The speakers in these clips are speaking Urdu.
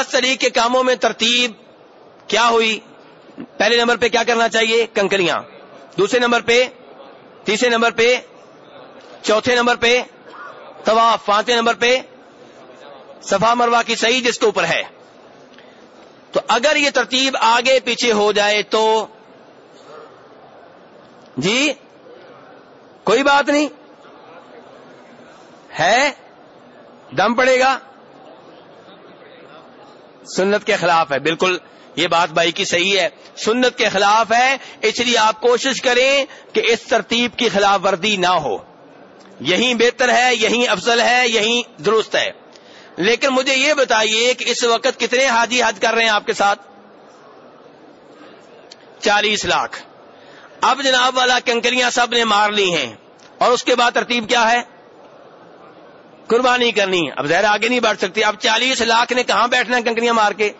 دس طریق کے کاموں میں ترتیب کیا ہوئی؟ پہلے نمبر پہ کیا کرنا چاہیے؟ کنکریاں دوسرے نمبر پہ، تیسرے نمبر پہ، چوتھے نمبر پہ، طواف۔ پانچویں نمبر پہ، صفا مروا کی صحیح جس کے اوپر ہے۔ تو اگر یہ ترتیب آگے پیچھے ہو جائے تو جی کوئی بات نہیں۔ ہے؟ دم پڑے گا۔ سنت کے خلاف ہے۔ بالکل، یہ بات بھائی کی صحیح ہے۔ سنت کے خلاف ہے، اس لیے آپ کوشش کریں کہ اس ترتیب کی خلاف ورزی نہ ہو۔ یہی بہتر ہے یہی افضل ہے یہی درست ہے۔ لیکن مجھے یہ بتائیے کہ اس وقت کتنے حاجی حج کر رہے ہیں آپ کے ساتھ؟ چالیس لاکھ۔ اب جناب والا کنکریاں سب نے مار لی ہیں۔ اور اس کے بعد ترتیب کیا ہے؟ قربانی کرنی اب زہر آگے نہیں بڑھ سکتی۔ اب چالیس لاکھ نے کہاں بیٹھنا کنکریاں مار کے؟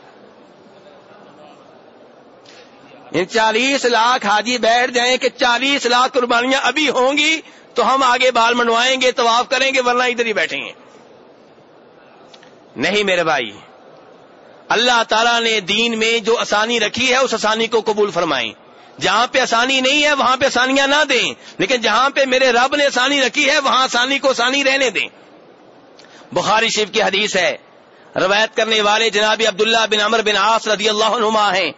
چالیس لاکھ حاجی بیٹھ جائیں کہ چالیس لاکھ قربانیاں ابھی ہوں گی تو ہم آگے بال منڈوائیں گے، طواف کریں گے، ورنہ ادھر ہی بیٹھیں گے۔ نہیں میرے بھائی، اللہ تعالیٰ نے دین میں جو آسانی رکھی ہے، اس آسانی کو قبول فرمائیں۔ جہاں پہ آسانی نہیں ہے، وہاں پہ آسانیاں نہ دیں۔ لیکن جہاں پہ میرے رب نے آسانی رکھی ہے، وہاں آسانی کو آسانی رہنے دیں۔ بخاری شیف کی حدیث ہے۔ روایت کرنے والے جناب عبداللہ بن عمر بن عاص رضی اللہ عنہما ہیں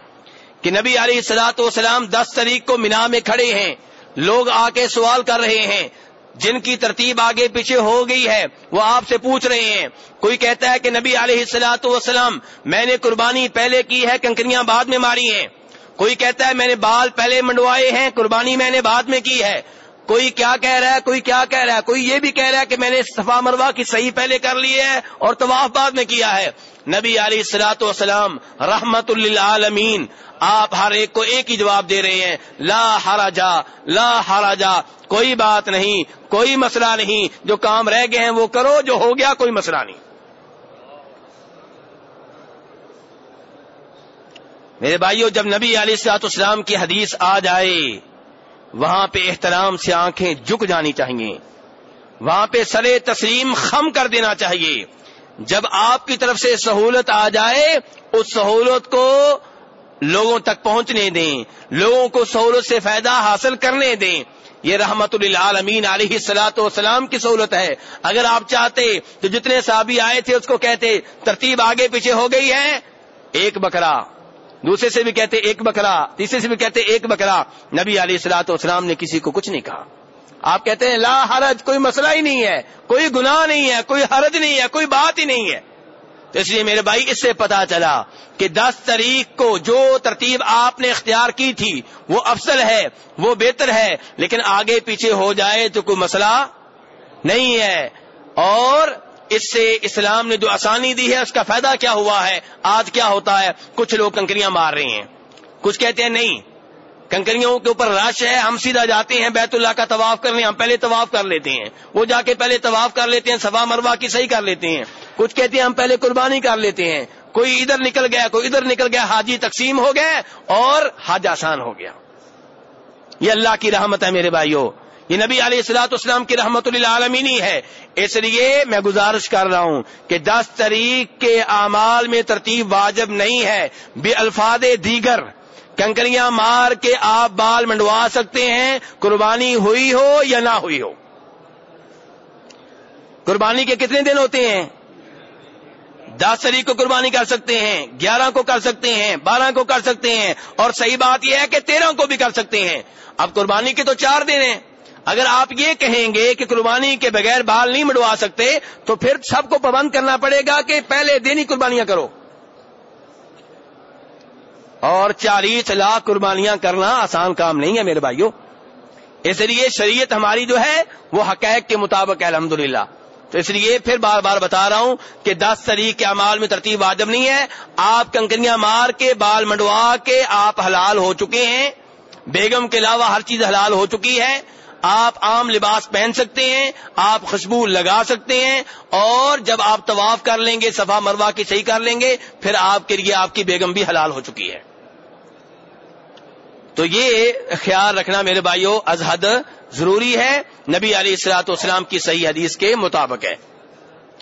کہ نبی علیہ سلاۃ وسلام دس تاریخ کو مینا میں کھڑے ہیں۔ لوگ آ کے سوال کر رہے ہیں، جن کی ترتیب آگے پیچھے ہو گئی ہے، وہ آپ سے پوچھ رہے ہیں۔ کوئی کہتا ہے کہ نبی علیہ السلاۃ وسلام میں نے قربانی پہلے کی ہے، کنکریاں بعد میں ماری ہیں۔ کوئی کہتا ہے میں نے بال پہلے منڈوائے ہیں، قربانی میں نے بعد میں کی ہے۔ کوئی کیا کہہ رہا ہے، کوئی کیا کہہ رہا ہے، کوئی یہ بھی کہہ رہا ہے کہ میں نے صفا مروا کی صحیح پہلے کر لی ہے اور طواف بعد میں کیا ہے۔ نبی علی السلاۃ وسلام رحمت للعالمین، آپ ہر ایک کو ایک ہی جواب دے رہے ہیں۔ لا ہرا جا لا ہرا جا کوئی بات نہیں، کوئی مسئلہ نہیں۔ جو کام رہ گئے ہیں وہ کرو، جو ہو گیا کوئی مسئلہ نہیں۔ میرے بھائیوں جب نبی علیہ السلاط اسلام کی حدیث آ جائے وہاں پہ احترام سے آنکھیں جھک جانی چاہیے۔ وہاں پہ سر تسلیم خم کر دینا چاہیے۔ جب آپ کی طرف سے سہولت آ جائے، اس سہولت کو لوگوں تک پہنچنے دیں، لوگوں کو سہولت سے فائدہ حاصل کرنے دیں۔ یہ رحمت للعالمین علیہ السلاۃ والسلام کی سہولت ہے۔ اگر آپ چاہتے تو جتنے صحابی آئے تھے، اس کو کہتے، ترتیب آگے پیچھے ہو گئی ہے۔ ایک بکرا۔ دوسرے سے بھی کہتے ایک بکرا، تیسرے سے بھی کہتے ایک بکرا۔ نبی علیہ السلاۃ والسلام نے کسی کو کچھ نہیں کہا۔ آپ کہتے ہیں لا حرج، کوئی مسئلہ ہی نہیں ہے، کوئی گناہ نہیں ہے، کوئی حرج نہیں ہے، کوئی بات ہی نہیں ہے۔ تو اس لیے میرے بھائی، اس سے پتا چلا کہ دس تاریخ کو جو ترتیب آپ نے اختیار کی تھی، وہ افضل ہے، وہ بہتر ہے، لیکن آگے پیچھے ہو جائے تو کوئی مسئلہ نہیں ہے۔ اور اس سے اسلام نے جو آسانی دی ہے، اس کا فائدہ کیا ہوا ہے؟ آج کیا ہوتا ہے؟ کچھ لوگ کنکریاں مار رہے ہیں۔ کچھ کہتے ہیں نہیں۔ کنکریوں کے اوپر رش ہے، ہم سیدھا جاتے ہیں، بیت اللہ کا طواف کرنے ہم پہلے طواف کر لیتے ہیں۔ وہ جا کے پہلے طواف کر لیتے ہیں سوا مروا کی صحیح کر لیتے ہیں۔ کچھ کہتے ہیں ہم پہلے قربانی کر لیتے ہیں۔ کوئی ادھر نکل گیا، کوئی ادھر نکل گیا، حاجی تقسیم ہو گئے اور حج آسان ہو گیا۔ یہ اللہ کی رحمت ہے میرے بھائیوں۔ یہ نبی علیہ السلاط اسلام کی رحمت اللہ عالمینی ہے۔ اس لیے میں گزارش کر رہا ہوں کہ دس تاریخ کے اعمال میں ترتیب واجب نہیں ہے۔ بے الفاظ دیگر کنکریاں مار کے آپ بال منڈوا سکتے ہیں، قربانی ہوئی ہو یا نہ ہوئی ہو۔ قربانی کے کتنے دن ہوتے ہیں؟ دس تاریخ کو قربانی کر سکتے ہیں، گیارہ کو کر سکتے ہیں، بارہ کو کر سکتے ہیں۔ اور صحیح بات یہ ہے کہ تیرہ کو بھی کر سکتے ہیں۔ اب قربانی کے تو چار دن ہیں۔ اگر آپ یہ کہیں گے کہ قربانی کے بغیر بال نہیں مڑوا سکتے، تو پھر سب کو پابند کرنا پڑے گا کہ پہلے دن ہی قربانیاں کرو۔ اور چالیس لاکھ قربانیاں کرنا آسان کام نہیں ہے میرے بھائیوں اس لیے شریعت ہماری جو ہے، وہ حقائق کے مطابق ہے الحمد تو اس لیے پھر بار بار بتا رہا ہوں کہ دس تاریخ کے امال میں ترتیب واجب نہیں ہے۔ آپ کنکریاں مار کے، بال منڈوا کے آپ حلال ہو چکے ہیں۔ بیگم کے علاوہ ہر چیز حلال ہو چکی ہے۔ آپ عام لباس پہن سکتے ہیں، آپ خوشبو لگا سکتے ہیں، اور جب آپ طواف کر لیں گے، صفا مروا کی صحیح کر لیں گے، پھر آپ کے لیے آپ کی بیگم بھی حلال ہو چکی ہے۔ تو یہ خیال رکھنا میرے بھائیوں ازحد ضروری ہے۔ نبی علیہ السلاط والسلام کی صحیح حدیث کے مطابق ہے۔